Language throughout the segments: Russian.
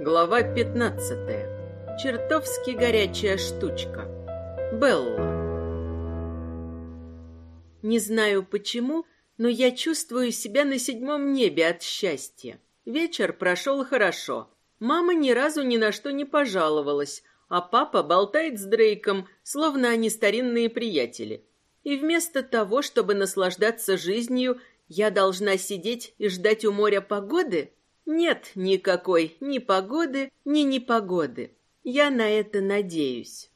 Глава 15. Чертовски горячая штучка. Белла. Не знаю почему, но я чувствую себя на седьмом небе от счастья. Вечер прошел хорошо. Мама ни разу ни на что не пожаловалась, а папа болтает с Дрейком, словно они старинные приятели. И вместо того, чтобы наслаждаться жизнью, я должна сидеть и ждать у моря погоды? Нет никакой ни погоды, ни непогоды. Я на это надеюсь.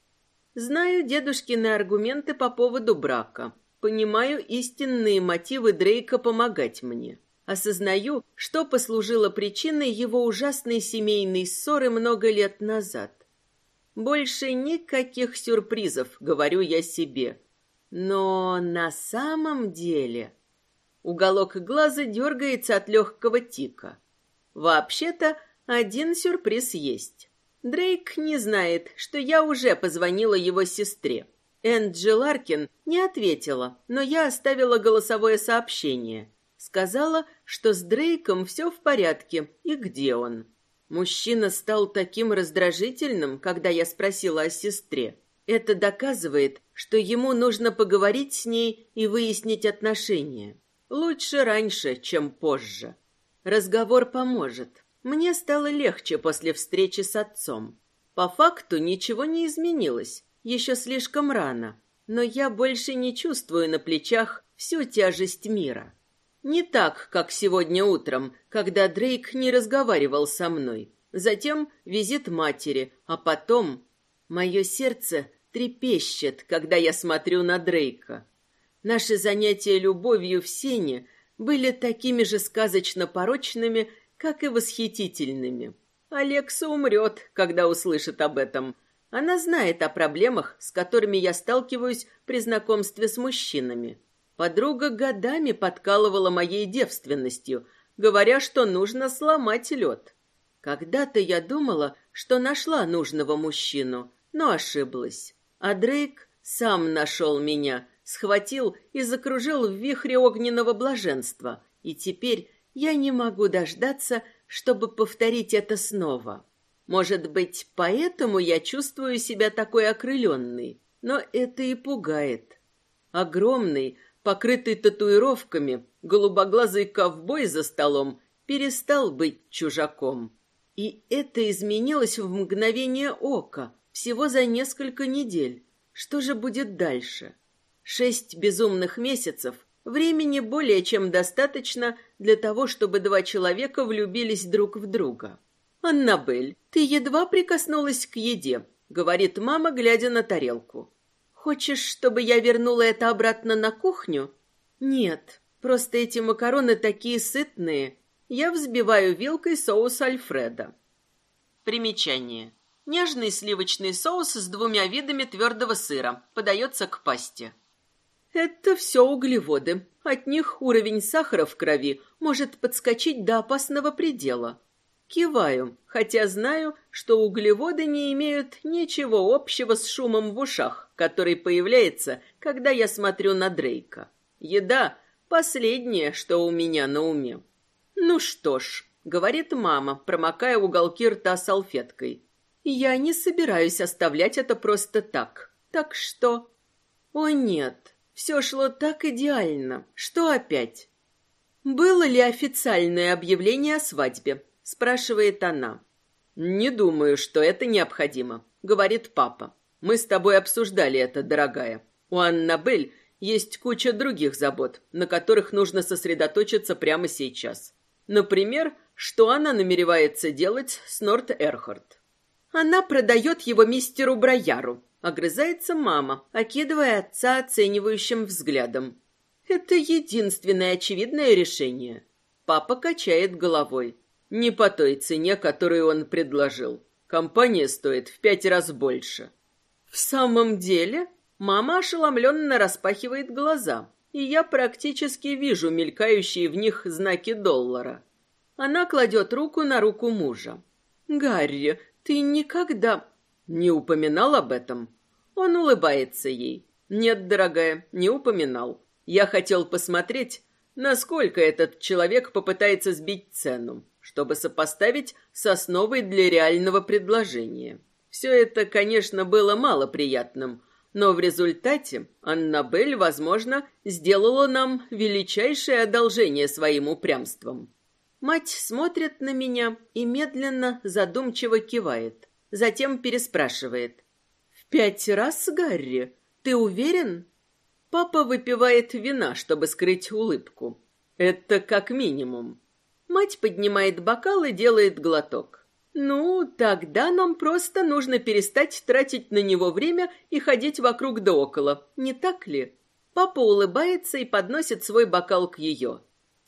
Знаю дедушкины аргументы по поводу брака. Понимаю истинные мотивы Дрейка помогать мне. Осознаю, что послужило причиной его ужасной семейной ссоры много лет назад. Больше никаких сюрпризов, говорю я себе. Но на самом деле... Уголок глаза дергается от легкого тика. Вообще-то, один сюрприз есть. Дрейк не знает, что я уже позвонила его сестре. Энджи Ларкин не ответила, но я оставила голосовое сообщение. Сказала, что с Дрейком все в порядке и где он. Мужчина стал таким раздражительным, когда я спросила о сестре. Это доказывает, что ему нужно поговорить с ней и выяснить отношения. Лучше раньше, чем позже. Разговор поможет. Мне стало легче после встречи с отцом. По факту ничего не изменилось, еще слишком рано, но я больше не чувствую на плечах всю тяжесть мира. Не так, как сегодня утром, когда Дрейк не разговаривал со мной. Затем визит матери, а потом мое сердце трепещет, когда я смотрю на Дрейка. Наши занятия любовью в сене были такими же сказочно порочными, как и восхитительными. Алекса умрет, когда услышит об этом. Она знает о проблемах, с которыми я сталкиваюсь при знакомстве с мужчинами. Подруга годами подкалывала моей девственностью, говоря, что нужно сломать лед. Когда-то я думала, что нашла нужного мужчину, но ошиблась. А Дрейк сам нашел меня, схватил и закружил в вихре огненного блаженства, и теперь я не могу дождаться, чтобы повторить это снова. Может быть, поэтому я чувствую себя такой окрыленной, но это и пугает. Огромный, покрытый татуировками, голубоглазый ковбой за столом перестал быть чужаком. И это изменилось в мгновение ока, всего за несколько недель. Что же будет дальше? Шесть безумных месяцев времени более чем достаточно для того, чтобы два человека влюбились друг в друга. «Аннабель, ты едва прикоснулась к еде», — говорит мама, глядя на тарелку. «Хочешь, чтобы я вернула это обратно на кухню?» «Нет, просто эти макароны такие сытные. Я взбиваю вилкой соус Альфреда». Примечание. Нежный сливочный соус с двумя видами твердого сыра. Подается к пасте. Это все углеводы. От них уровень сахара в крови может подскочить до опасного предела. Киваю, хотя знаю, что углеводы не имеют ничего общего с шумом в ушах, который появляется, когда я смотрю на Дрейка. Еда — последнее, что у меня на уме. «Ну что ж», — говорит мама, промокая уголки рта салфеткой. «Я не собираюсь оставлять это просто так. Так что...» «О нет, все шло так идеально. Что опять? «Было ли официальное объявление о свадьбе?» – спрашивает она. «Не думаю, что это необходимо», – говорит папа. «Мы с тобой обсуждали это, дорогая. У Аннабель есть куча других забот, на которых нужно сосредоточиться прямо сейчас. Например, что она намеревается делать с Норт Эрхард. Она продает его мистеру Брояру, Огрызается мама, окидывая отца оценивающим взглядом. Это единственное очевидное решение. Папа качает головой. Не по той цене, которую он предложил. Компания стоит в пять раз больше. В самом деле, мама ошеломленно распахивает глаза, и я практически вижу мелькающие в них знаки доллара. Она кладет руку на руку мужа. «Гарри, ты никогда...» Не упоминал об этом? Он улыбается ей. Нет, дорогая, не упоминал. Я хотел посмотреть, насколько этот человек попытается сбить цену. чтобы сопоставить с основой для реального предложения. Все это, конечно, было малоприятным, но в результате Аннабель, возможно, сделала нам величайшее одолжение своим упрямством. Мать смотрит на меня и медленно, задумчиво кивает. Затем переспрашивает. «В пять раз, Гарри? Ты уверен?» Папа выпивает вина, чтобы скрыть улыбку. Это как минимум. Мать поднимает бокал и делает глоток. Ну, тогда нам просто нужно перестать тратить на него время и ходить вокруг да около, не так ли? Папа улыбается и подносит свой бокал к ее.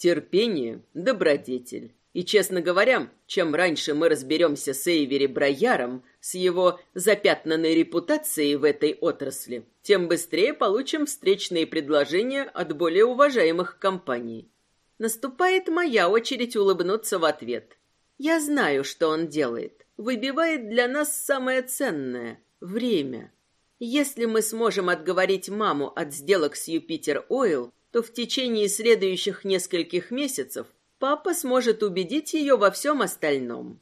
Терпение – добродетель. И, честно говоря, чем раньше мы разберемся с Эйвери Брояром, с его запятнанной репутацией в этой отрасли, тем быстрее получим встречные предложения от более уважаемых компаний. Наступает моя очередь улыбнуться в ответ. Я знаю, что он делает. Выбивает для нас самое ценное — время. Если мы сможем отговорить маму от сделок с Юпитер Ойл, то в течение следующих нескольких месяцев папа сможет убедить ее во всем остальном.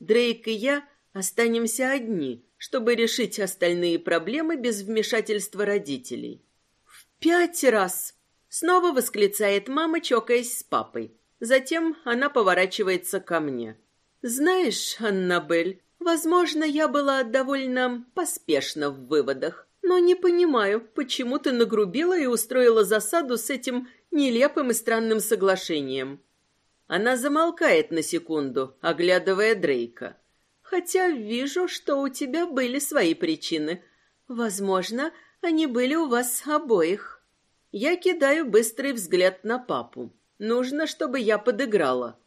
Дрейк и я останемся одни, чтобы решить остальные проблемы без вмешательства родителей. В пять раз Снова восклицает мама, чокаясь с папой. Затем она поворачивается ко мне. «Знаешь, Аннабель, возможно, я была довольно поспешна в выводах, но не понимаю, почему ты нагрубила и устроила засаду с этим нелепым и странным соглашением». Она замолкает на секунду, оглядывая Дрейка. «Хотя вижу, что у тебя были свои причины. Возможно, они были у вас обоих». Я кидаю быстрый взгляд на папу. Нужно, чтобы я подыграла.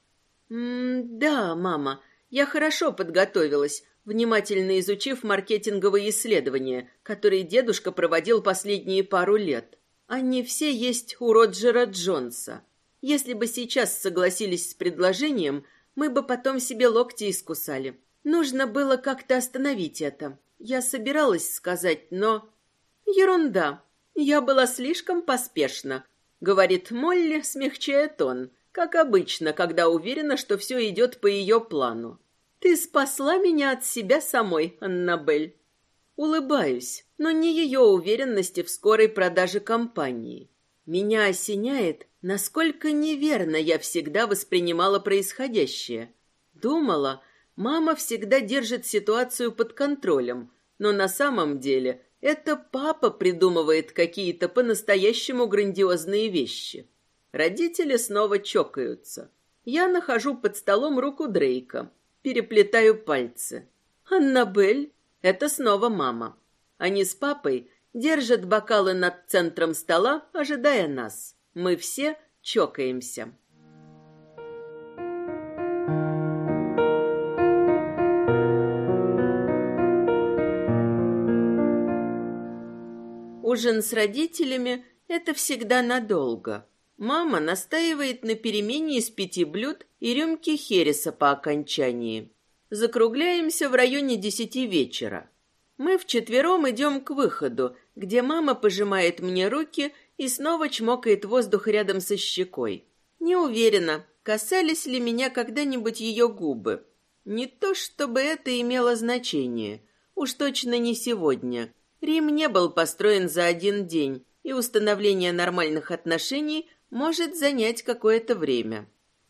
М да, мама, я хорошо подготовилась, внимательно изучив маркетинговые исследования, которые дедушка проводил последние пару лет. Они все есть у Роджера Джонса. Если бы сейчас согласились с предложением, мы бы потом себе локти искусали. Нужно было как-то остановить это. Я собиралась сказать, но... Ерунда. «Я была слишком поспешна», — говорит Молли, смягчая тон, как обычно, когда уверена, что все идет по ее плану. «Ты спасла меня от себя самой, Аннабель». Улыбаюсь, но не ее уверенности в скорой продаже компании. Меня осеняет, насколько неверно я всегда воспринимала происходящее. Думала, мама всегда держит ситуацию под контролем, но на самом деле это папа придумывает какие-то по-настоящему грандиозные вещи. Родители снова чокаются. Я нахожу под столом руку Дрейка, переплетаю пальцы. Аннабель, это снова мама. Они с папой держат бокалы над центром стола, ожидая нас. Мы все чокаемся. Ужин с родителями – это всегда надолго. Мама настаивает на перемене из пяти блюд и рюмки хереса по окончании. Закругляемся в районе десяти вечера. Мы вчетвером идем к выходу, где мама пожимает мне руки и снова чмокает воздух рядом со щекой. Не уверена, касались ли меня когда-нибудь ее губы. Не то, чтобы это имело значение. Уж точно не сегодня. Рим не был построен за один день, и установление нормальных отношений может занять какое-то время.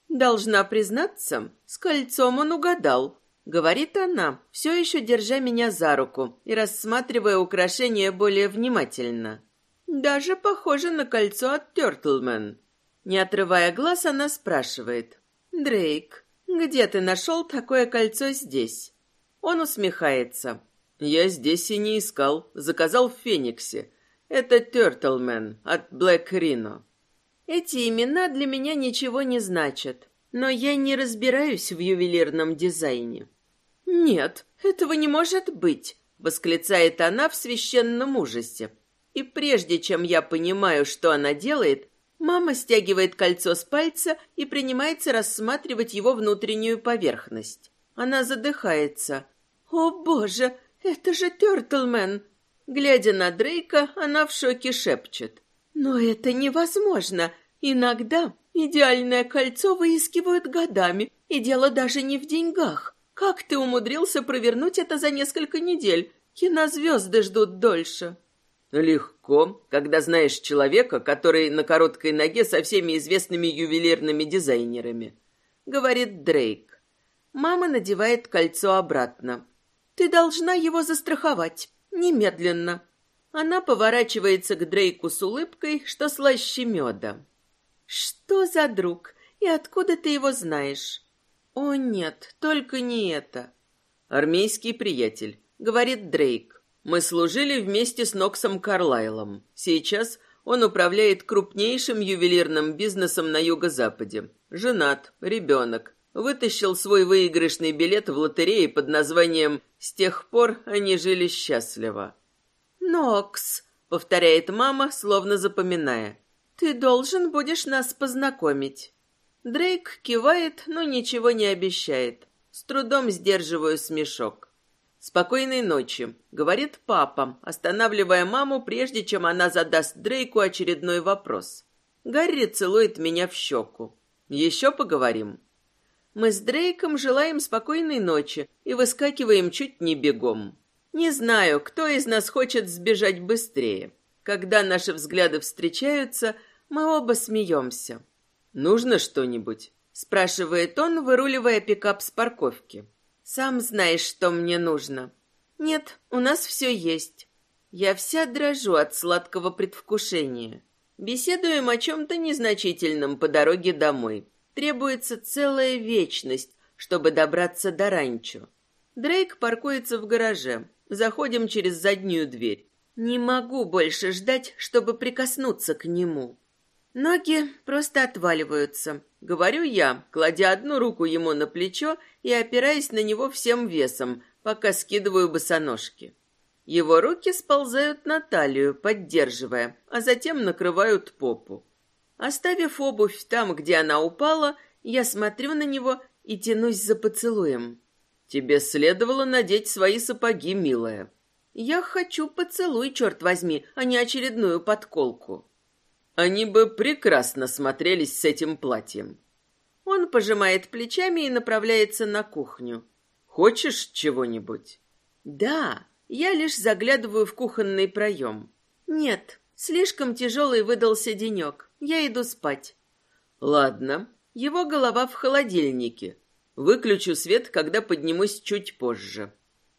Должна признаться, с кольцом он угадал, говорит она, все еще держа меня за руку и рассматривая украшение более внимательно. Даже похоже на кольцо от Тёртлмен. Не отрывая глаз, она спрашивает. «Дрейк, где ты нашел такое кольцо здесь?» Он усмехается. Я здесь и не искал. Заказал в Фениксе. Это Тёртлмен от Блэк Рино. Эти имена для меня ничего не значат, но я не разбираюсь в ювелирном дизайне. Нет, этого не может быть, восклицает она в священном ужасе. И прежде чем я понимаю, что она делает, мама стягивает кольцо с пальца и принимается рассматривать его внутреннюю поверхность. Она задыхается. О, боже, «Это же Тёртлмен!» Глядя на Дрейка, она в шоке шепчет. «Но это невозможно! Иногда Идеальное кольцо выискивают годами, и дело даже не в деньгах. Как ты умудрился провернуть это за несколько недель? Кинозвезды ждут дольше. Легко, когда знаешь человека, который на короткой ноге со всеми известными ювелирными дизайнерами, говорит Дрейк. Мама надевает кольцо обратно. Ты должна его застраховать. Немедленно. Она поворачивается к Дрейку с улыбкой, что слаще меда. Что за друг? И откуда ты его знаешь? О, нет, только не это. Армейский приятель, говорит Дрейк. Мы служили вместе с Ноксом Карлайлом. Сейчас он управляет крупнейшим ювелирным бизнесом на юго-западе. Женат, ребенок. Вытащил свой выигрышный билет в лотерее под названием «С тех пор они жили счастливо». «Нокс», — повторяет мама, словно запоминая. «Ты должен будешь нас познакомить». Дрейк кивает, но ничего не обещает. С трудом сдерживаю смешок. «Спокойной ночи», — говорит папа, останавливая маму, прежде чем она задаст Дрейку очередной вопрос. Гарри целует меня в щеку. «Еще поговорим». Мы с Дрейком желаем спокойной ночи и выскакиваем чуть не бегом. Не знаю, кто из нас хочет сбежать быстрее. Когда наши взгляды встречаются, мы оба смеемся. «Нужно что-нибудь?» — спрашивает он, выруливая пикап с парковки. Сам знаешь, что мне нужно. Нет, у нас все есть. Я вся дрожу от сладкого предвкушения. Беседуем о чем-то незначительном по дороге домой. Требуется целая вечность, чтобы добраться до ранчо. Дрейк паркуется в гараже. Заходим через заднюю дверь. Не могу больше ждать, чтобы прикоснуться к нему. Ноги просто отваливаются. Говорю я, кладя одну руку ему на плечо и опираясь на него всем весом, пока скидываю босоножки. Его руки сползают на талию, поддерживая, а затем накрывают попу. Оставив обувь там, где она упала, я смотрю на него и тянусь за поцелуем. Тебе следовало надеть свои сапоги, милая. Я хочу поцелуй, черт возьми, а не очередную подколку. Они бы прекрасно смотрелись с этим платьем. Он пожимает плечами и направляется на кухню. Хочешь чего-нибудь? Да, я лишь заглядываю в кухонный проем. Нет, слишком тяжелый выдался денек. Я иду спать. Ладно. Его голова в холодильнике. Выключу свет, когда поднимусь чуть позже.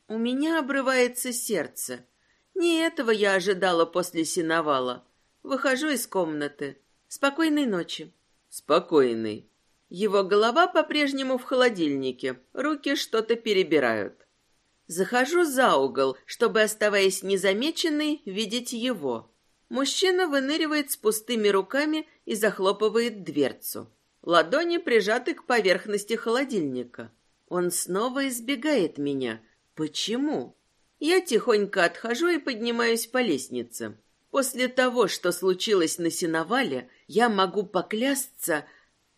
У меня обрывается сердце. Не этого я ожидала после синовала. Выхожу из комнаты. Спокойной ночи. Спокойной. Его голова по-прежнему в холодильнике. Руки что-то перебирают. Захожу за угол, чтобы, оставаясь незамеченной, видеть его. Мужчина выныривает с пустыми руками и захлопывает дверцу. Ладони прижаты к поверхности холодильника. Он снова избегает меня. Почему? Я тихонько отхожу и поднимаюсь по лестнице. После того, что случилось на сеновале, я могу поклясться...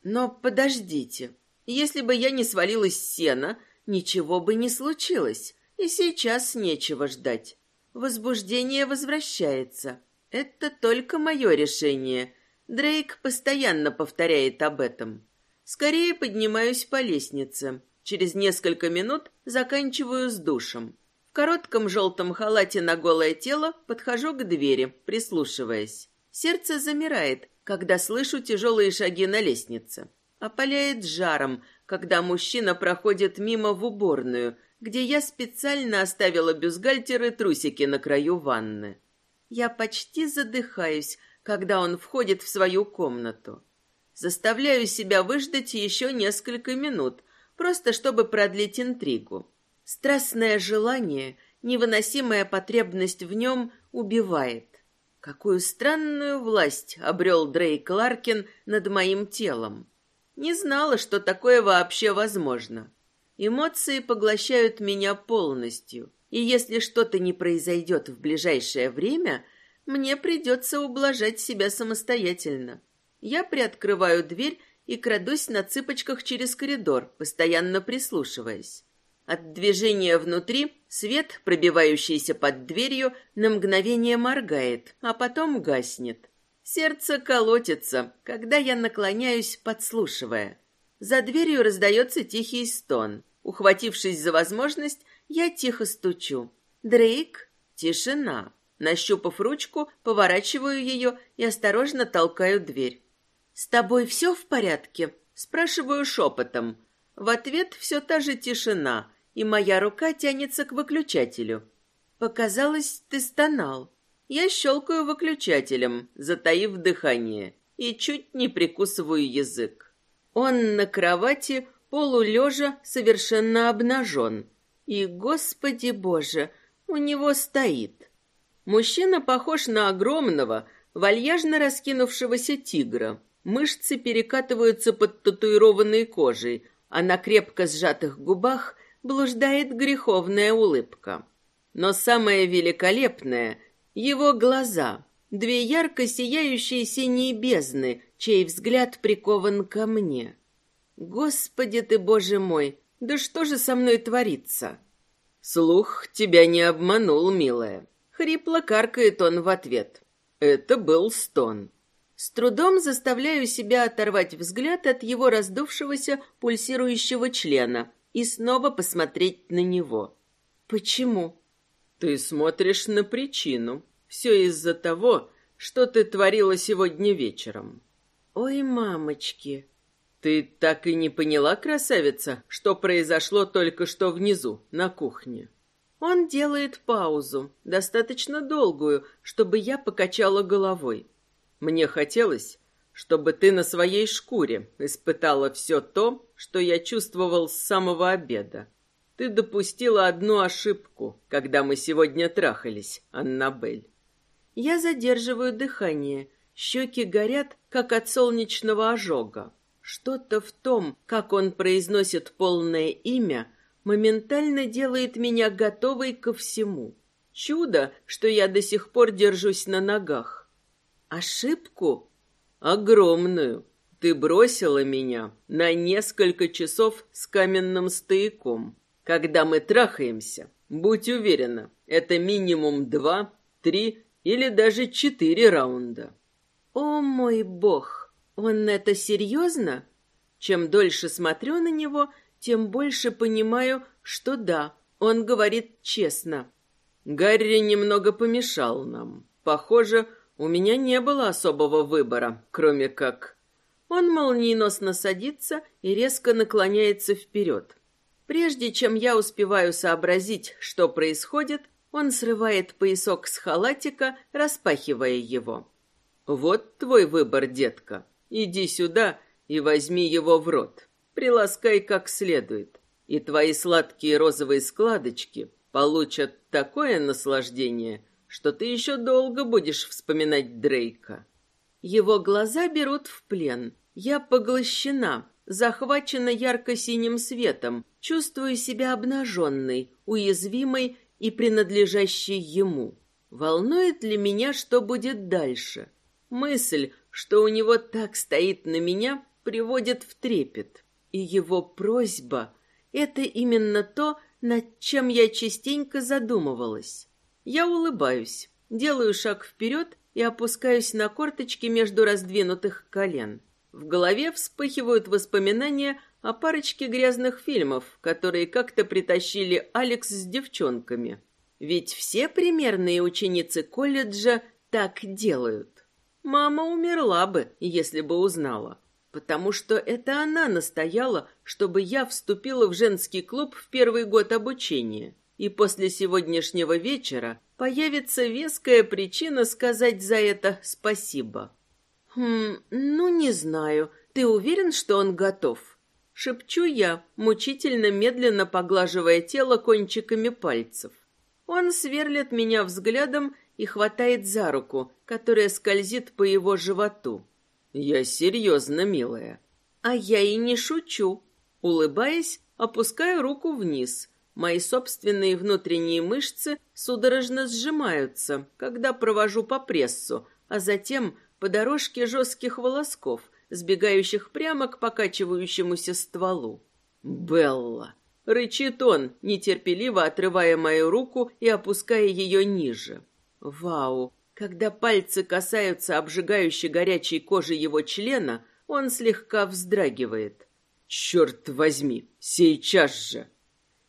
Но подождите, если бы я не свалилась с сена, ничего бы не случилось, и сейчас нечего ждать. Возбуждение возвращается. Это только мое решение. Дрейк постоянно повторяет об этом. Скорее поднимаюсь по лестнице. Через несколько минут заканчиваю с душем коротком желтом халате на голое тело подхожу к двери, прислушиваясь. Сердце замирает, когда слышу тяжелые шаги на лестнице. Опаляет жаром, когда мужчина проходит мимо в уборную, где я специально оставила бюстгальтер и трусики на краю ванны. Я почти задыхаюсь, когда он входит в свою комнату. Заставляю себя выждать еще несколько минут, просто чтобы продлить интригу. Страстное желание, невыносимая потребность в нем убивает. Какую странную власть обрел Дрейк Ларкин над моим телом. Не знала, что такое вообще возможно. Эмоции поглощают меня полностью, и если что-то не произойдет в ближайшее время, мне придется ублажать себя самостоятельно. Я приоткрываю дверь и крадусь на цыпочках через коридор, постоянно прислушиваясь. От движения внутри свет, пробивающийся под дверью, на мгновение моргает, а потом гаснет. Сердце колотится, когда я наклоняюсь, подслушивая. За дверью раздается тихий стон. Ухватившись за возможность, я тихо стучу. «Дрейк?» Тишина. Нащупав ручку, поворачиваю ее и осторожно толкаю дверь. «С тобой все в порядке?» Спрашиваю шепотом. В ответ все та же тишина, и моя рука тянется к выключателю. «Показалось, ты стонал». Я щелкаю выключателем, затаив дыхание, и чуть не прикусываю язык. Он на кровати, полулежа, совершенно обнажен. И, господи боже, у него стоит. Мужчина похож на огромного, вальяжно раскинувшегося тигра. Мышцы перекатываются под татуированной кожей, а на крепко сжатых губах блуждает греховная улыбка. Но самое великолепное — его глаза, две ярко сияющие синие бездны, чей взгляд прикован ко мне. Господи ты, Боже мой, да что же со мной творится? Слух тебя не обманул, милая. Хрипло каркает он в ответ. Это был стон. С трудом заставляю себя оторвать взгляд от его раздувшегося пульсирующего члена и снова посмотреть на него. Почему? Ты смотришь на причину. Все из-за того, что ты творила сегодня вечером. Ой, мамочки. Ты так и не поняла, красавица, что произошло только что внизу, на кухне. Он делает паузу, достаточно долгую, чтобы я покачала головой. Мне хотелось, чтобы ты на своей шкуре испытала все то, что я чувствовал с самого обеда. Ты допустила одну ошибку, когда мы сегодня трахались, Аннабель. Я задерживаю дыхание. Щеки горят, как от солнечного ожога. Что-то в том, как он произносит полное имя, моментально делает меня готовой ко всему. Чудо, что я до сих пор держусь на ногах. Ошибку? Огромную. Ты бросила меня на несколько часов с каменным стояком. Когда мы трахаемся, будь уверена, это минимум два, три или даже четыре раунда. О мой бог, он это серьезно? Чем дольше смотрю на него, тем больше понимаю, что да, он говорит честно. Гарри немного помешал нам. Похоже, у меня не было особого выбора, кроме как... Он молниеносно садится и резко наклоняется вперед. Прежде чем я успеваю сообразить, что происходит, он срывает поясок с халатика, распахивая его. «Вот твой выбор, детка. Иди сюда и возьми его в рот. Приласкай как следует. И твои сладкие розовые складочки получат такое наслаждение, что ты еще долго будешь вспоминать Дрейка. Его глаза берут в плен. Я поглощена, захвачена ярко-синим светом, чувствую себя обнаженной, уязвимой и принадлежащей ему. Волнует ли меня, что будет дальше? Мысль, что у него так стоит на меня, приводит в трепет. И его просьба — это именно то, над чем я частенько задумывалась. Я улыбаюсь, делаю шаг вперед и опускаюсь на корточки между раздвинутых колен. В голове вспыхивают воспоминания о парочке грязных фильмов, которые как-то притащили Алекс с девчонками. Ведь все примерные ученицы колледжа так делают. Мама умерла бы, если бы узнала, потому что это она настояла, чтобы я вступила в женский клуб в первый год обучения и после сегодняшнего вечера появится веская причина сказать за это спасибо. Хм, ну не знаю. Ты уверен, что он готов? Шепчу я, мучительно медленно поглаживая тело кончиками пальцев. Он сверлит меня взглядом и хватает за руку, которая скользит по его животу. Я серьезно, милая. А я и не шучу. Улыбаясь, опускаю руку вниз, Мои собственные внутренние мышцы судорожно сжимаются, когда провожу по прессу, а затем по дорожке жестких волосков, сбегающих прямо к покачивающемуся стволу. «Белла!» — рычит он, нетерпеливо отрывая мою руку и опуская ее ниже. «Вау! Когда пальцы касаются обжигающей горячей кожи его члена, он слегка вздрагивает. «Черт возьми, сейчас же!»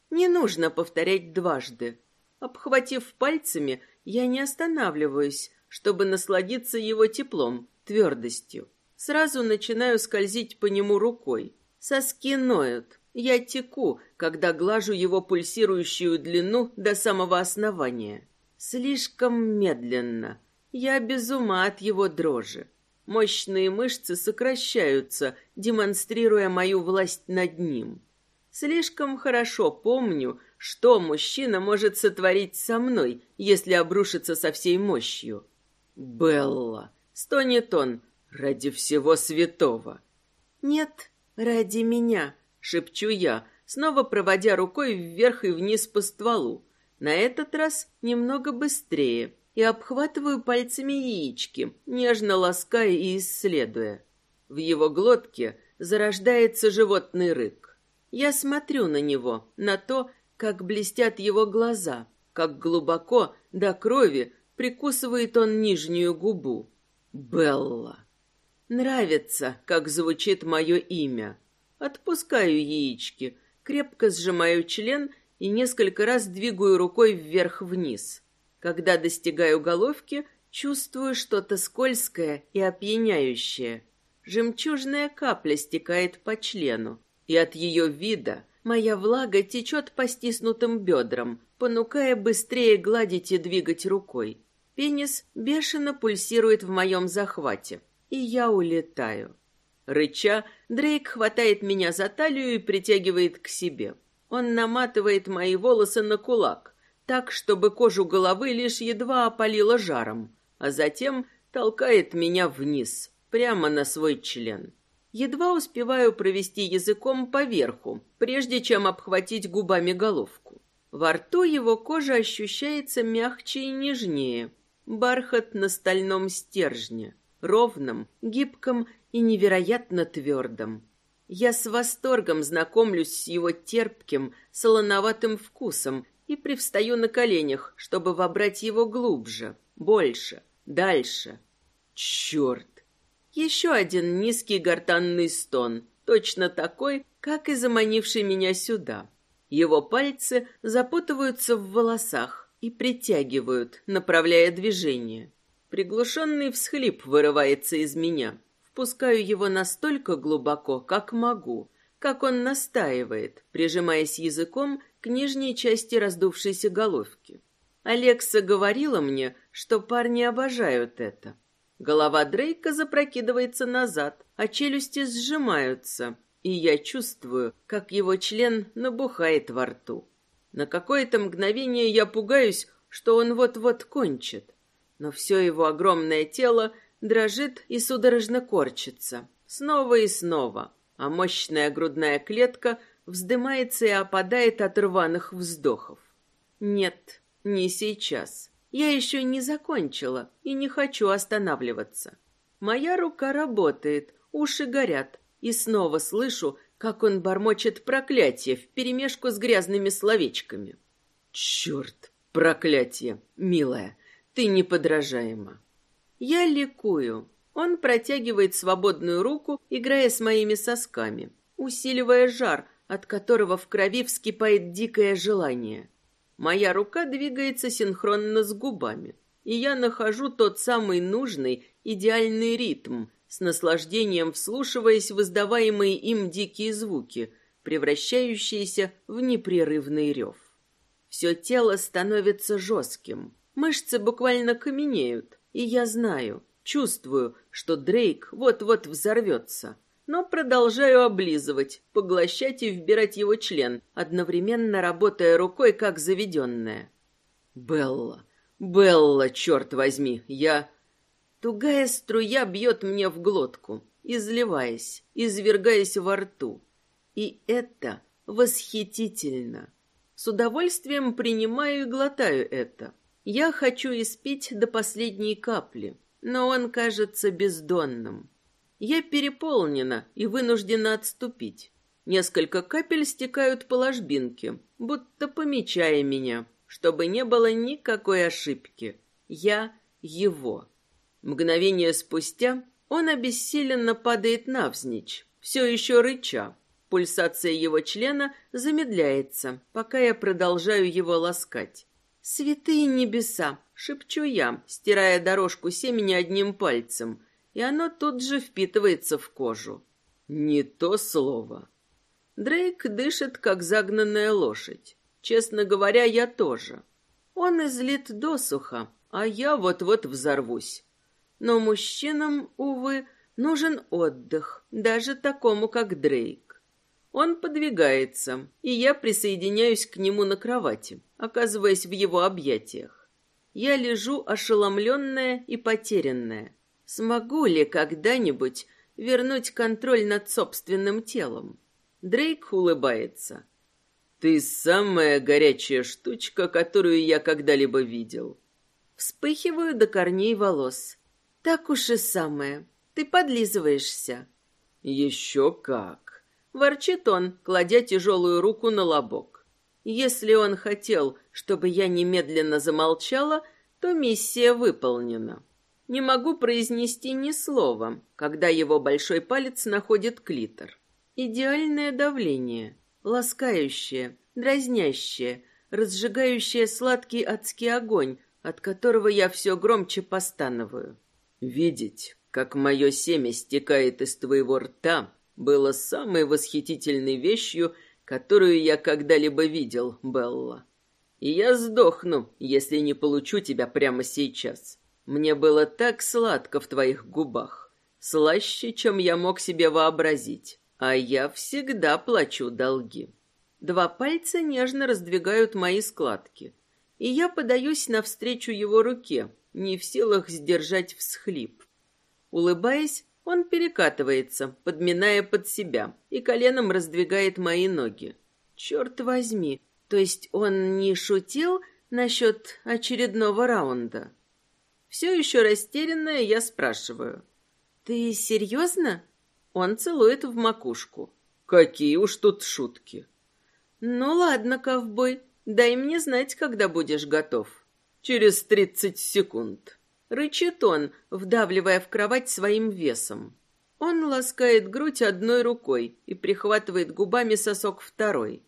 Не нужно повторять дважды. Обхватив пальцами, я не останавливаюсь, чтобы насладиться его теплом, твердостью. Сразу начинаю скользить по нему рукой. Соски ноют. Я теку, когда глажу его пульсирующую длину до самого основания. Слишком медленно. Я без ума от его дрожи. Мощные мышцы сокращаются, демонстрируя мою власть над ним. Слишком хорошо помню, что мужчина может сотворить со мной, если обрушится со всей мощью. Белла, стонет он, ради всего святого. Нет, ради меня, шепчу я, снова проводя рукой вверх и вниз по стволу, на этот раз немного быстрее и обхватываю пальцами яички, нежно лаская и исследуя. В его глотке зарождается животный рык. Я смотрю на него, на то, как блестят его глаза, как глубоко, до крови, прикусывает он нижнюю губу. Белла. Нравится, как звучит мое имя. Отпускаю яички, крепко сжимаю член и несколько раз двигаю рукой вверх-вниз. Когда достигаю головки, чувствую что-то скользкое и опьяняющее. Жемчужная капля стекает по члену, и от ее вида моя влага течет по стиснутым бедрам, понукая быстрее гладить и двигать рукой. Пенис бешено пульсирует в моем захвате, и я улетаю. Рыча, Дрейк хватает меня за талию и притягивает к себе. Он наматывает мои волосы на кулак, так, чтобы кожу головы лишь едва опалило жаром, а затем толкает меня вниз, прямо на свой член. Едва успеваю провести языком по верху, прежде чем обхватить губами головку. Во рту его кожа ощущается мягче и нежнее, бархат на стальном стержне, ровном, гибком и невероятно твердом. Я с восторгом знакомлюсь с его терпким, солоноватым вкусом и привстаю на коленях, чтобы вобрать его глубже, больше, дальше. Черт! Еще один низкий гортанный стон, точно такой, как и заманивший меня сюда. Его пальцы запутываются в волосах и притягивают, направляя движение. Приглушенный всхлип вырывается из меня. Впускаю его настолько глубоко, как могу, как он настаивает, прижимаясь языком к нижней части раздувшейся головки. Алекса говорила мне, что парни обожают это. Голова Дрейка запрокидывается назад, а челюсти сжимаются, и я чувствую, как его член набухает во рту. На какое-то мгновение я пугаюсь, что он вот-вот кончит, но все его огромное тело дрожит и судорожно корчится, снова и снова, а мощная грудная клетка вздымается и опадает от рваных вздохов. Нет, не сейчас. Я еще не закончила и не хочу останавливаться. Моя рука работает, уши горят, и снова слышу, как он бормочет проклятие вперемешку с грязными словечками. Черт, проклятие, милая, ты неподражаема. Я ликую. Он протягивает свободную руку, играя с моими сосками, усиливая жар, от которого в крови вскипает дикое желание. Моя рука двигается синхронно с губами, и я нахожу тот самый нужный, идеальный ритм, с наслаждением вслушиваясь в издаваемые им дикие звуки, превращающиеся в непрерывный рев. Все тело становится жестким, мышцы буквально каменеют, и я знаю, чувствую, что Дрейк вот-вот взорвется, но продолжаю облизывать, поглощать и вбирать его член, одновременно работая рукой, как заведенная. «Белла! Белла, черт возьми! Я...» Тугая струя бьет мне в глотку, изливаясь, извергаясь во рту. И это восхитительно. С удовольствием принимаю и глотаю это. Я хочу испить до последней капли, но он кажется бездонным. Я переполнена и вынуждена отступить. Несколько капель стекают по ложбинке, будто помечая меня, чтобы не было никакой ошибки. Я его. Мгновение спустя он обессиленно падает навзничь, все еще рыча. Пульсация его члена замедляется, пока я продолжаю его ласкать. «Святые небеса!» — шепчу я, стирая дорожку семени одним пальцем, и оно тут же впитывается в кожу. Не то слово. Дрейк дышит, как загнанная лошадь. Честно говоря, я тоже. Он излит досуха, а я вот-вот взорвусь. Но мужчинам, увы, нужен отдых, даже такому, как Дрейк. Он подвигается, и я присоединяюсь к нему на кровати, оказываясь в его объятиях. Я лежу ошеломленная и потерянная. Смогу ли когда-нибудь вернуть контроль над собственным телом? Дрейк улыбается. «Ты самая горячая штучка, которую я когда-либо видел». Вспыхиваю до корней волос. Так уж и самое. Ты подлизываешься. Еще как. Ворчит он, кладя тяжелую руку на лобок. Если он хотел, чтобы я немедленно замолчала, то миссия выполнена. Не могу произнести ни слова, когда его большой палец находит клитор. Идеальное давление, ласкающее, дразнящее, разжигающее сладкий адский огонь, от которого я все громче постановую. Видеть, как мое семя стекает из твоего рта, было самой восхитительной вещью, которую я когда-либо видел, Белла. И я сдохну, если не получу тебя прямо сейчас. Мне было так сладко в твоих губах, слаще, чем я мог себе вообразить, а я всегда плачу долги. Два пальца нежно раздвигают мои складки, и я подаюсь навстречу его руке, не в силах сдержать всхлип. Улыбаясь, он перекатывается, подминая под себя, и коленом раздвигает мои ноги. Черт возьми, то есть он не шутил насчет очередного раунда? Все еще растерянная, я спрашиваю. «Ты серьезно?» Он целует в макушку. «Какие уж тут шутки!» «Ну ладно, ковбой, дай мне знать, когда будешь готов». Через тридцать секунд. Рычит он, вдавливая в кровать своим весом. Он ласкает грудь одной рукой и прихватывает губами сосок второй.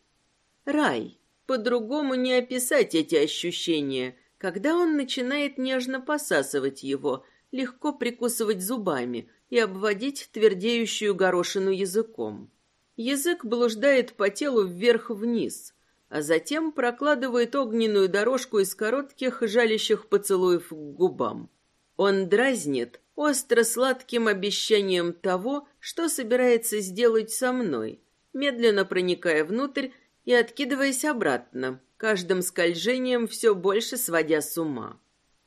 Рай. По-другому не описать эти ощущения, когда он начинает нежно посасывать его, легко прикусывать зубами и обводить твердеющую горошину языком. Язык блуждает по телу вверх-вниз, а затем прокладывает огненную дорожку из коротких жалящих поцелуев к губам. Он дразнит остро-сладким обещанием того, что собирается сделать со мной, медленно проникая внутрь и откидываясь обратно, каждым скольжением все больше сводя с ума.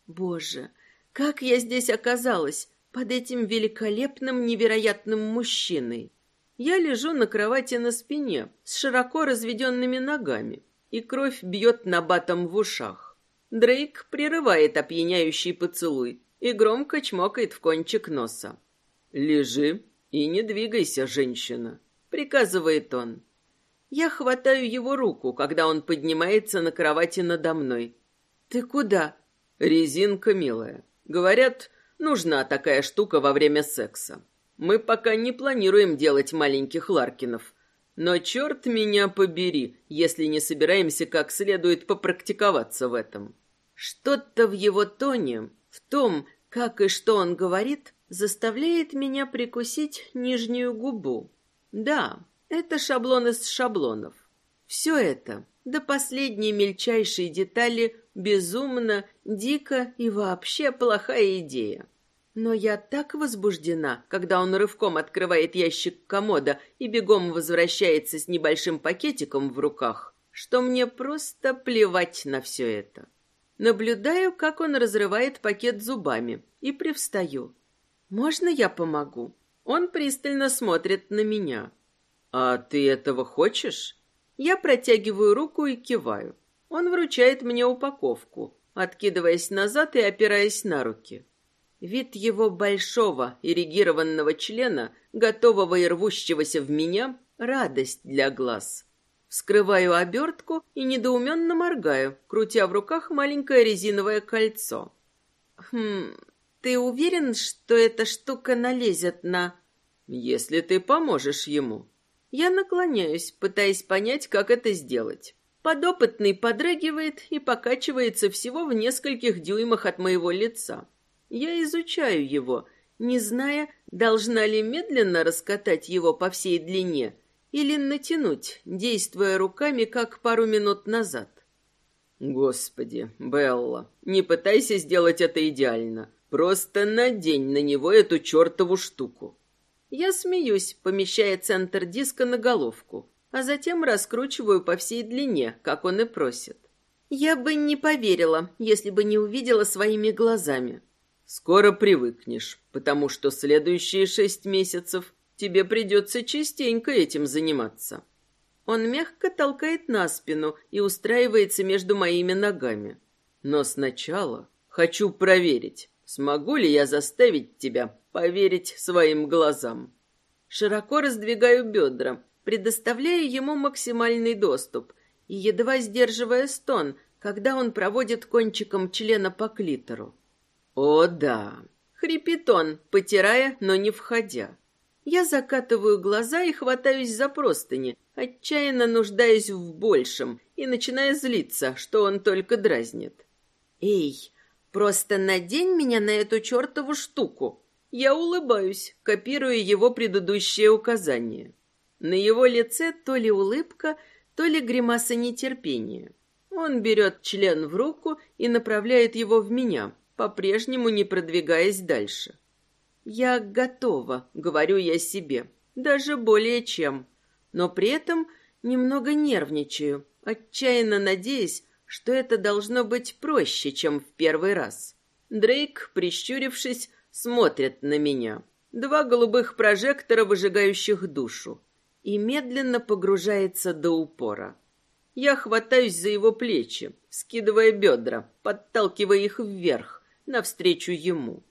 Боже, как я здесь оказалась, под этим великолепным, невероятным мужчиной. Я лежу на кровати на спине, с широко разведенными ногами, и кровь бьет набатом в ушах. Дрейк прерывает опьяняющий поцелуй и громко чмокает в кончик носа. «Лежи и не двигайся, женщина», — приказывает он. Я хватаю его руку, когда он поднимается на кровати надо мной. «Ты куда?» «Резинка, милая. Говорят, нужна такая штука во время секса. Мы пока не планируем делать маленьких Ларкинов. Но черт меня побери, если не собираемся как следует попрактиковаться в этом. Что-то в его тоне, в том, как и что он говорит, заставляет меня прикусить нижнюю губу. Да, это шаблон из шаблонов. Все это, до последней мельчайшей детали, безумно, дико и вообще плохая идея. Но я так возбуждена, когда он рывком открывает ящик комода и бегом возвращается с небольшим пакетиком в руках, что мне просто плевать на все это. Наблюдаю, как он разрывает пакет зубами, и привстаю. «Можно я помогу?» Он пристально смотрит на меня. «А ты этого хочешь?» Я протягиваю руку и киваю. Он вручает мне упаковку, откидываясь назад и опираясь на руки. Вид его большого, эрегированного члена, готового и рвущегося в меня, радость для глаз. Вскрываю обертку и недоуменно моргаю, крутя в руках маленькое резиновое кольцо. Хм, ты уверен, что эта штука налезет на... Если ты поможешь ему. Я наклоняюсь, пытаясь понять, как это сделать. Подопытный подрагивает и покачивается всего в нескольких дюймах от моего лица. Я изучаю его, не зная, должна ли медленно раскатать его по всей длине или натянуть, действуя руками, как пару минут назад. Господи, Белла, не пытайся сделать это идеально. Просто надень на него эту чертову штуку. Я смеюсь, помещая центр диска на головку, а затем раскручиваю по всей длине, как он и просит. Я бы не поверила, если бы не увидела своими глазами. Скоро привыкнешь, потому что следующие шесть месяцев тебе придется частенько этим заниматься. Он мягко толкает на спину и устраивается между моими ногами. Но сначала хочу проверить, смогу ли я заставить тебя поверить своим глазам. Широко раздвигаю бедра, предоставляя ему максимальный доступ и едва сдерживая стон, когда он проводит кончиком члена по клитору. «О, да!» — хрипит он, потирая, но не входя. Я закатываю глаза и хватаюсь за простыни, отчаянно нуждаясь в большем и начиная злиться, что он только дразнит. «Эй, просто надень меня на эту чертову штуку!» Я улыбаюсь, копируя его предыдущее указание. На его лице то ли улыбка, то ли гримаса нетерпения. Он берет член в руку и направляет его в меня, по-прежнему не продвигаясь дальше. «Я готова», — говорю я себе, даже более чем, но при этом немного нервничаю, отчаянно надеясь, что это должно быть проще, чем в первый раз. Дрейк, прищурившись, смотрит на меня. Два голубых прожектора, выжигающих душу, и медленно погружается до упора. Я хватаюсь за его плечи, скидывая бедра, подталкивая их вверх, навстречу ему.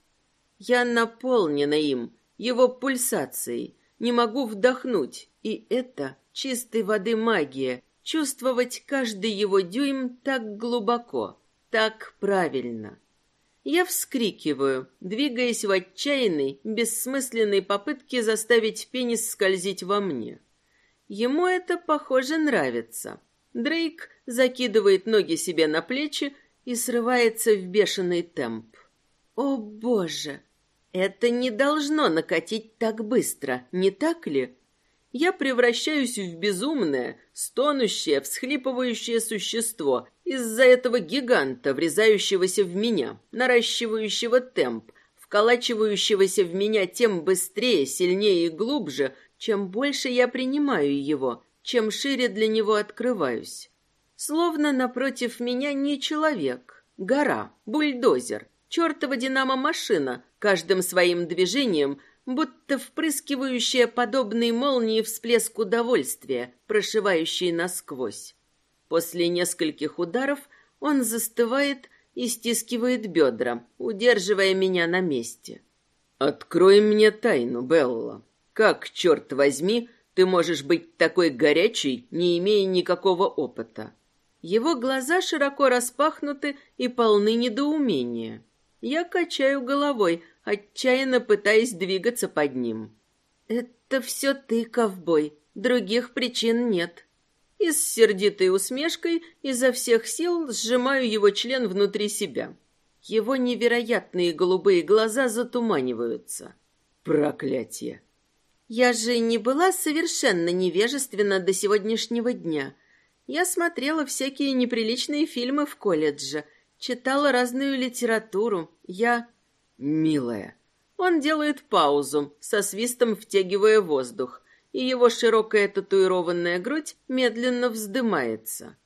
Я наполнена им, его пульсацией, не могу вдохнуть, и это чистой воды магия, чувствовать каждый его дюйм так глубоко, так правильно. Я вскрикиваю, двигаясь в отчаянной, бессмысленной попытке заставить пенис скользить во мне. Ему это, похоже, нравится. Дрейк закидывает ноги себе на плечи и срывается в бешеный темп. О, боже! Это не должно накатить так быстро, не так ли? Я превращаюсь в безумное, стонущее, всхлипывающее существо из-за этого гиганта, врезающегося в меня, наращивающего темп, вколачивающегося в меня тем быстрее, сильнее и глубже, чем больше я принимаю его, чем шире для него открываюсь. Словно напротив меня не человек, гора, бульдозер, чертова динамо-машина, каждым своим движением, будто впрыскивающая подобные молнии всплеск удовольствия, прошивающий насквозь. После нескольких ударов он застывает и стискивает бедра, удерживая меня на месте. «Открой мне тайну, Белла. Как, черт возьми, ты можешь быть такой горячей, не имея никакого опыта?» Его глаза широко распахнуты и полны недоумения. Я качаю головой, отчаянно пытаясь двигаться под ним. «Это все ты, ковбой. Других причин нет». И с сердитой усмешкой изо всех сил сжимаю его член внутри себя. Его невероятные голубые глаза затуманиваются. Проклятие! Я же не была совершенно невежественна до сегодняшнего дня. Я смотрела всякие неприличные фильмы в колледже, читала разную литературу. Я... Милая. Он делает паузу, со свистом втягивая воздух, и его широкая татуированная грудь медленно вздымается.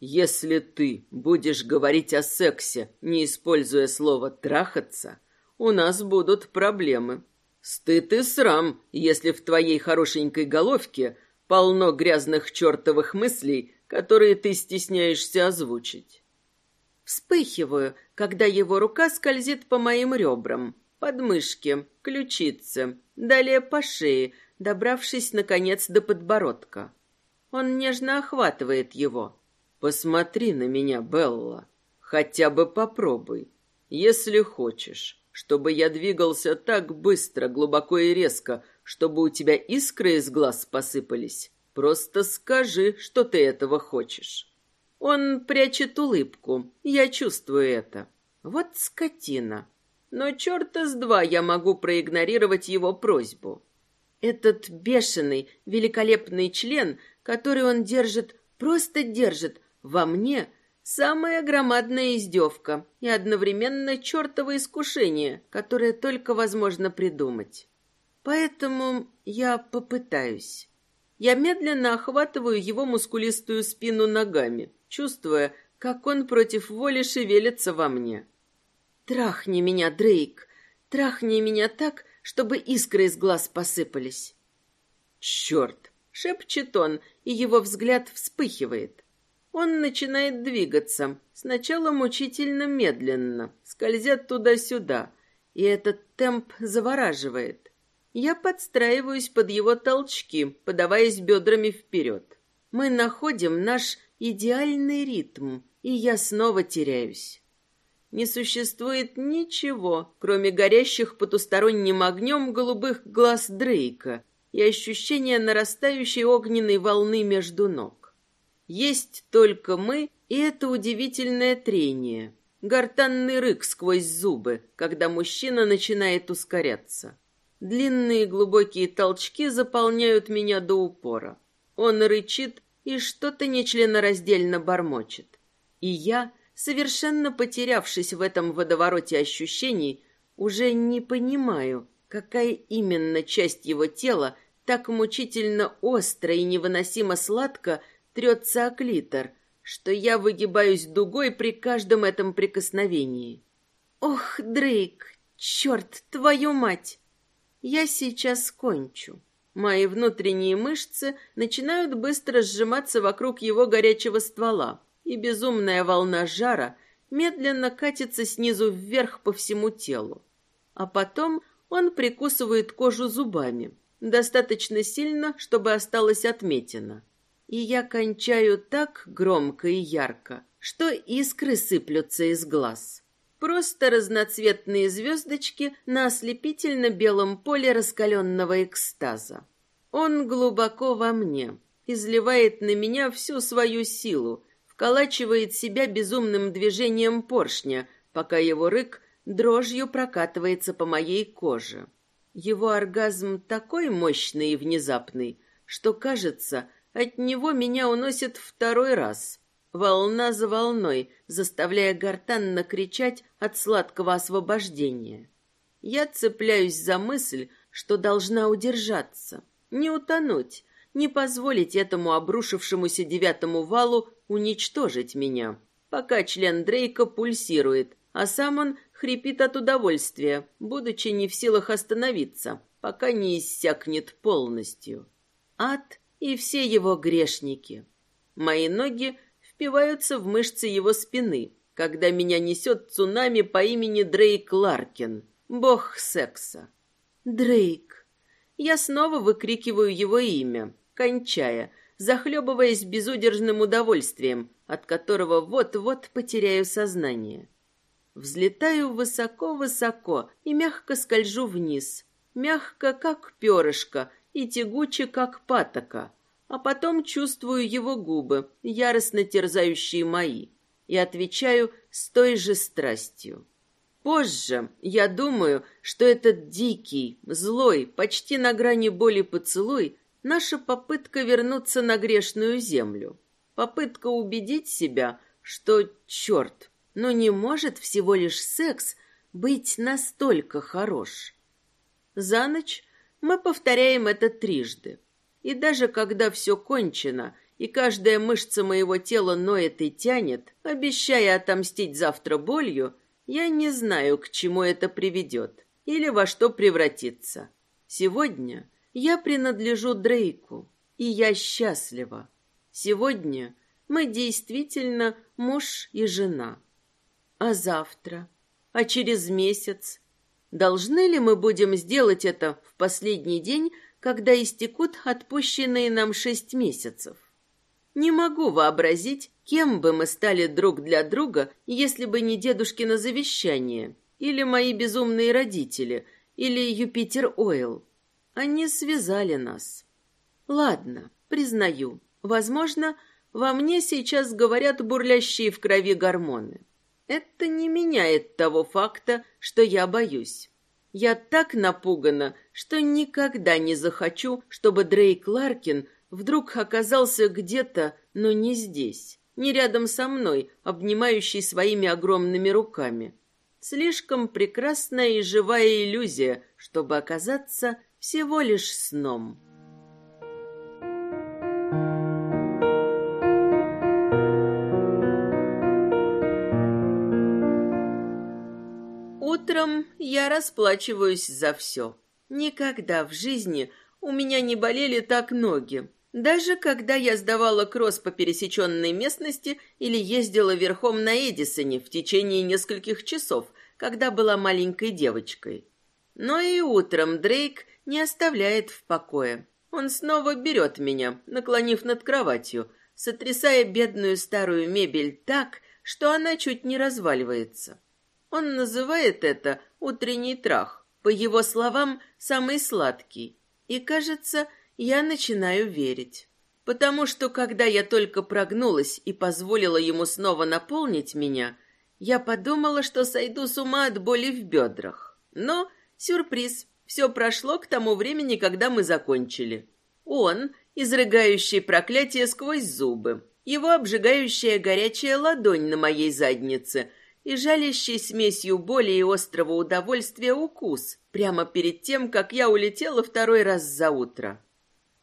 Если ты будешь говорить о сексе, не используя слово «трахаться», у нас будут проблемы. Стыд и срам, если в твоей хорошенькой головке полно грязных чертовых мыслей, которые ты стесняешься озвучить. Вспыхиваю, когда его рука скользит по моим ребрам, подмышке, ключице, далее по шее, добравшись, наконец, до подбородка. Он нежно охватывает его. «Посмотри на меня, Белла. Хотя бы попробуй. Если хочешь, чтобы я двигался так быстро, глубоко и резко, чтобы у тебя искры из глаз посыпались, просто скажи, что ты этого хочешь. Он прячет улыбку, я чувствую это. Вот скотина. Но черта с два я могу проигнорировать его просьбу. Этот бешеный, великолепный член, который он держит, просто держит во мне, самая громадная издевка и одновременно чертово искушение, которое только возможно придумать. Поэтому я попытаюсь. Я медленно охватываю его мускулистую спину ногами, чувствуя, как он против воли шевелится во мне. «Трахни меня, Дрейк! Трахни меня так, чтобы искры из глаз посыпались!» «Черт!» — шепчет он, и его взгляд вспыхивает. Он начинает двигаться, сначала мучительно медленно, скользят туда-сюда, и этот темп завораживает. Я подстраиваюсь под его толчки, подаваясь бедрами вперед. Мы находим наш идеальный ритм, и я снова теряюсь. Не существует ничего, кроме горящих потусторонним огнем голубых глаз Дрейка и ощущения нарастающей огненной волны между ног. Есть только мы и это удивительное трение, гортанный рык сквозь зубы, когда мужчина начинает ускоряться. Длинные глубокие толчки заполняют меня до упора. Он рычит и что-то нечленораздельно бормочет. И я, совершенно потерявшись в этом водовороте ощущений, уже не понимаю, какая именно часть его тела так мучительно остро и невыносимо сладко трется о клитор, что я выгибаюсь дугой при каждом этом прикосновении. «Ох, Дрейк, черт, твою мать!» Я сейчас кончу. Мои внутренние мышцы начинают быстро сжиматься вокруг его горячего ствола, и безумная волна жара медленно катится снизу вверх по всему телу. А потом он прикусывает кожу зубами, достаточно сильно, чтобы осталось отметина. И я кончаю так громко и ярко, что искры сыплются из глаз. Просто разноцветные звездочки на ослепительно-белом поле раскаленного экстаза. Он глубоко во мне, изливает на меня всю свою силу, вколачивает себя безумным движением поршня, пока его рык дрожью прокатывается по моей коже. Его оргазм такой мощный и внезапный, что, кажется, от него меня уносит второй раз, волна за волной, заставляя гортанно кричать от сладкого освобождения. Я цепляюсь за мысль, что должна удержаться, не утонуть, не позволить этому обрушившемуся девятому валу уничтожить меня, пока член Дрейка пульсирует, а сам он хрипит от удовольствия, будучи не в силах остановиться, пока не иссякнет полностью. Ад и все его грешники. Мои ноги впиваются в мышцы его спины, когда меня несет цунами по имени Дрейк Ларкин, бог секса. Дрейк. Я снова выкрикиваю его имя, кончая, захлебываясь безудержным удовольствием, от которого вот-вот потеряю сознание. Взлетаю высоко-высоко и мягко скольжу вниз, мягко, как перышко, и тягуче, как патока, а потом чувствую его губы, яростно терзающие мои, и отвечаю с той же страстью. Позже я думаю, что этот дикий, злой, почти на грани боли поцелуй — наша попытка вернуться на грешную землю. Попытка убедить себя, что, черт, но не может всего лишь секс быть настолько хорош. За ночь мы повторяем это трижды. И даже когда все кончено, и каждая мышца моего тела ноет и тянет, обещая отомстить завтра болью, я не знаю, к чему это приведет или во что превратится. Сегодня я принадлежу Дрейку, и я счастлива. Сегодня мы действительно муж и жена. А завтра? А через месяц? Должны ли мы будем сделать это в последний день когда истекут отпущенные нам шесть месяцев. Не могу вообразить, кем бы мы стали друг для друга, если бы не дедушкино завещание, или мои безумные родители, или Юпитер Ойл. Они связали нас. Ладно, признаю, возможно, во мне сейчас говорят бурлящие в крови гормоны. Это не меняет того факта, что я боюсь. Я так напугана, что никогда не захочу, чтобы Дрейк Ларкин вдруг оказался где-то, но не здесь, не рядом со мной, обнимающий своими огромными руками. Слишком прекрасная и живая иллюзия, чтобы оказаться всего лишь сном. Утром я расплачиваюсь за все. Никогда в жизни у меня не болели так ноги. Даже когда я сдавала кросс по пересеченной местности или ездила верхом на Эдисоне в течение нескольких часов, когда была маленькой девочкой. Но и утром Дрейк не оставляет в покое. Он снова берет меня, наклонив над кроватью, сотрясая бедную старую мебель так, что она чуть не разваливается. Он называет это утренний трах, по его словам, самый сладкий. И, кажется, я начинаю верить. Потому что, когда я только прогнулась и позволила ему снова наполнить меня, я подумала, что сойду с ума от боли в бедрах. Но, сюрприз, все прошло к тому времени, когда мы закончили. Он, изрыгающий проклятие сквозь зубы, его обжигающая горячая ладонь на моей заднице — и жалящий смесью боли и острого удовольствия укус прямо перед тем, как я улетела второй раз за утро.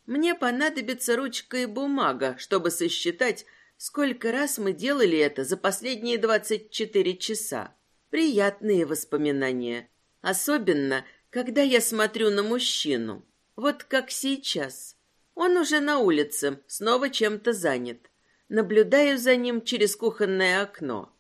Мне понадобится ручка и бумага, чтобы сосчитать, сколько раз мы делали это за последние двадцать четыре часа. Приятные воспоминания. Особенно, когда я смотрю на мужчину. Вот как сейчас. Он уже на улице, снова чем-то занят. Наблюдаю за ним через кухонное окно.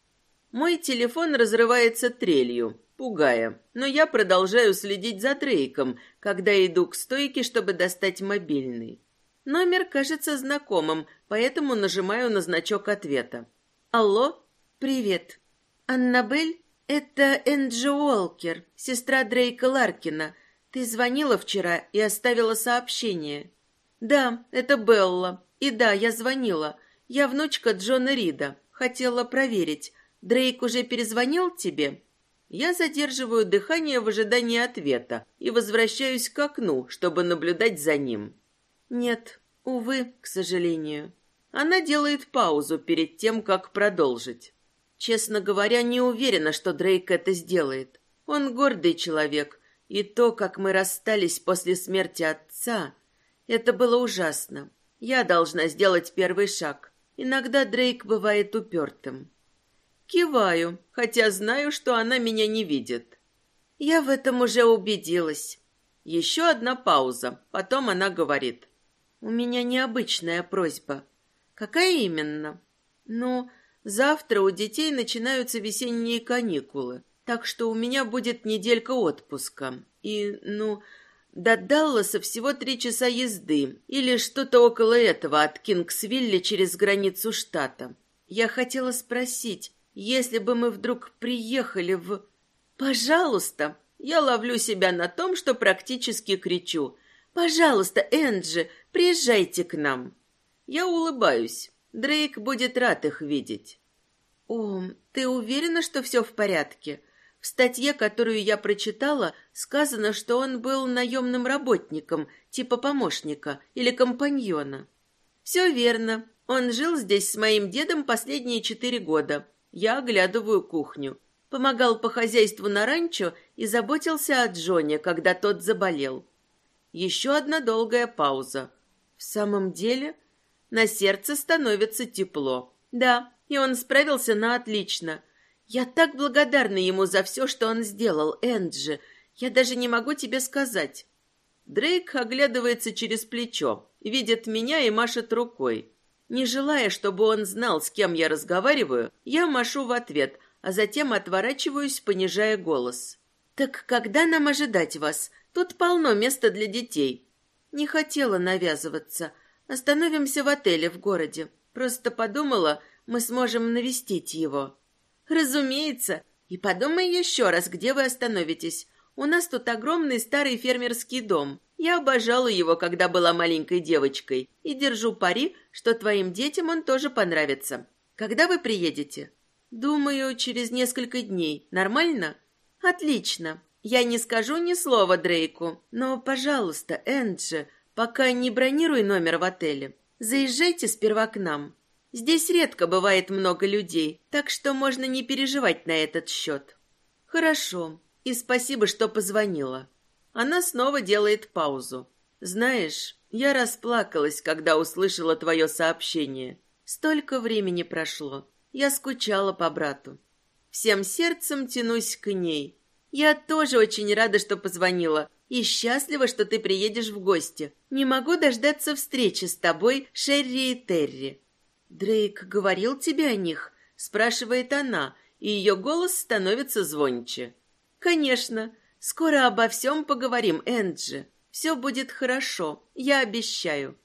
Мой телефон разрывается трелью, пугая, но я продолжаю следить за Дрейком, когда иду к стойке, чтобы достать мобильный. Номер кажется знакомым, поэтому нажимаю на значок ответа. «Алло? Привет. Аннабель? Это Энджи Уолкер, сестра Дрейка Ларкина. Ты звонила вчера и оставила сообщение». «Да, это Белла. И да, я звонила. Я внучка Джона Рида. Хотела проверить, Дрейк уже перезвонил тебе? Я задерживаю дыхание в ожидании ответа и возвращаюсь к окну, чтобы наблюдать за ним. Нет, увы, к сожалению. Она делает паузу перед тем, как продолжить. Честно говоря, не уверена, что Дрейк это сделает. Он гордый человек, и то, как мы расстались после смерти отца, это было ужасно. Я должна сделать первый шаг. Иногда Дрейк бывает упертым. Киваю, хотя знаю, что она меня не видит. Я в этом уже убедилась. Еще одна пауза, потом она говорит. У меня необычная просьба. Какая именно? Ну, завтра у детей начинаются весенние каникулы, так что у меня будет неделька отпуска. И, ну, до Далласа всего три часа езды или что-то около этого от Кингсвилля через границу штата. Я хотела спросить, если бы мы вдруг приехали в... Пожалуйста, я ловлю себя на том, что практически кричу. Пожалуйста, Энджи, приезжайте к нам. Я улыбаюсь. Дрейк будет рад их видеть. О, ты уверена, что все в порядке? В статье, которую я прочитала, сказано, что он был наемным работником, типа помощника или компаньона. Все верно. Он жил здесь с моим дедом последние четыре года. Я оглядываю кухню. Помогал по хозяйству на ранчо и заботился о Джоне, когда тот заболел. Еще одна долгая пауза. В самом деле, на сердце становится тепло. Да, и он справился на отлично. Я так благодарна ему за все, что он сделал, Энджи. Я даже не могу тебе сказать. Дрейк оглядывается через плечо, видит меня и машет рукой. Не желая, чтобы он знал, с кем я разговариваю, я машу в ответ, а затем отворачиваюсь, понижая голос. «Так когда нам ожидать вас? Тут полно места для детей». Не хотела навязываться. Остановимся в отеле в городе. Просто подумала, мы сможем навестить его. Разумеется. И подумай еще раз, где вы остановитесь. У нас тут огромный старый фермерский дом. Я обожала его, когда была маленькой девочкой, и держу пари, что твоим детям он тоже понравится. Когда вы приедете? Думаю, через несколько дней. Нормально? Отлично. Я не скажу ни слова Дрейку, но, пожалуйста, Энджи, пока не бронируй номер в отеле. Заезжайте сперва к нам. Здесь редко бывает много людей, так что можно не переживать на этот счет. Хорошо. И спасибо, что позвонила. Она снова делает паузу. Знаешь, я расплакалась, когда услышала твое сообщение. Столько времени прошло. Я скучала по брату. Всем сердцем тянусь к ней. Я тоже очень рада, что позвонила. И счастлива, что ты приедешь в гости. Не могу дождаться встречи с тобой, Шерри и Терри. Дрейк говорил тебе о них? Спрашивает она, и ее голос становится звонче. Конечно. Скоро обо всем поговорим, Энджи. Все будет хорошо, я обещаю.